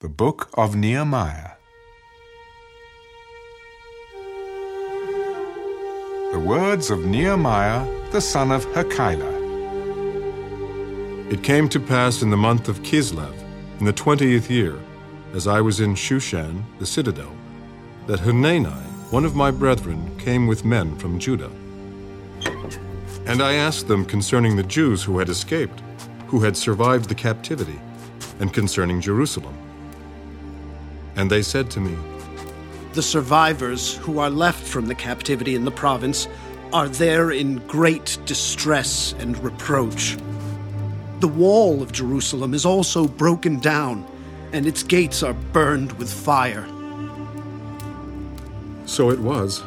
The Book of Nehemiah. The words of Nehemiah, the son of Hachaliah. It came to pass in the month of Chislev, in the twentieth year, as I was in Shushan, the citadel, that Hanani, one of my brethren, came with men from Judah. And I asked them concerning the Jews who had escaped, who had survived the captivity, and concerning Jerusalem. And they said to me, The survivors who are left from the captivity in the province are there in great distress and reproach. The wall of Jerusalem is also broken down, and its gates are burned with fire. So it was,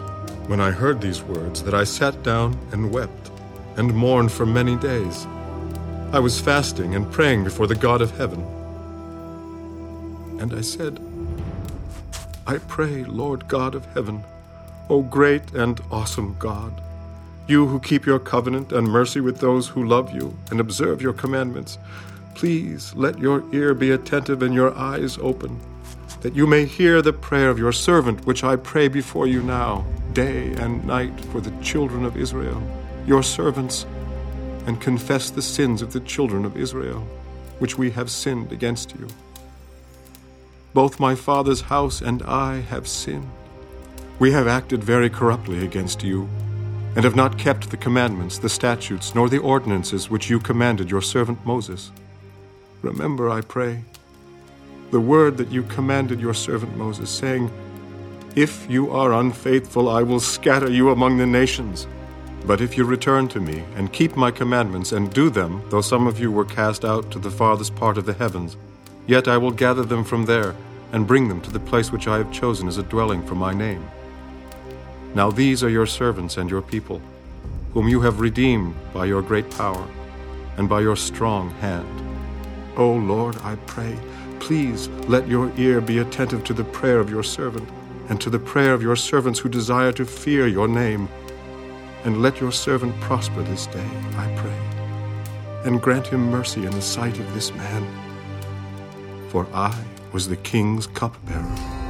when I heard these words, that I sat down and wept, and mourned for many days. I was fasting and praying before the God of heaven. And I said, I pray, Lord God of heaven, O great and awesome God, you who keep your covenant and mercy with those who love you and observe your commandments, please let your ear be attentive and your eyes open, that you may hear the prayer of your servant, which I pray before you now, day and night, for the children of Israel, your servants, and confess the sins of the children of Israel, which we have sinned against you. Both my father's house and I have sinned. We have acted very corruptly against you, and have not kept the commandments, the statutes, nor the ordinances which you commanded your servant Moses. Remember, I pray, the word that you commanded your servant Moses, saying, If you are unfaithful, I will scatter you among the nations. But if you return to me, and keep my commandments, and do them, though some of you were cast out to the farthest part of the heavens, Yet I will gather them from there and bring them to the place which I have chosen as a dwelling for my name. Now these are your servants and your people, whom you have redeemed by your great power and by your strong hand. O Lord, I pray, please let your ear be attentive to the prayer of your servant and to the prayer of your servants who desire to fear your name. And let your servant prosper this day, I pray, and grant him mercy in the sight of this man for I was the king's cupbearer.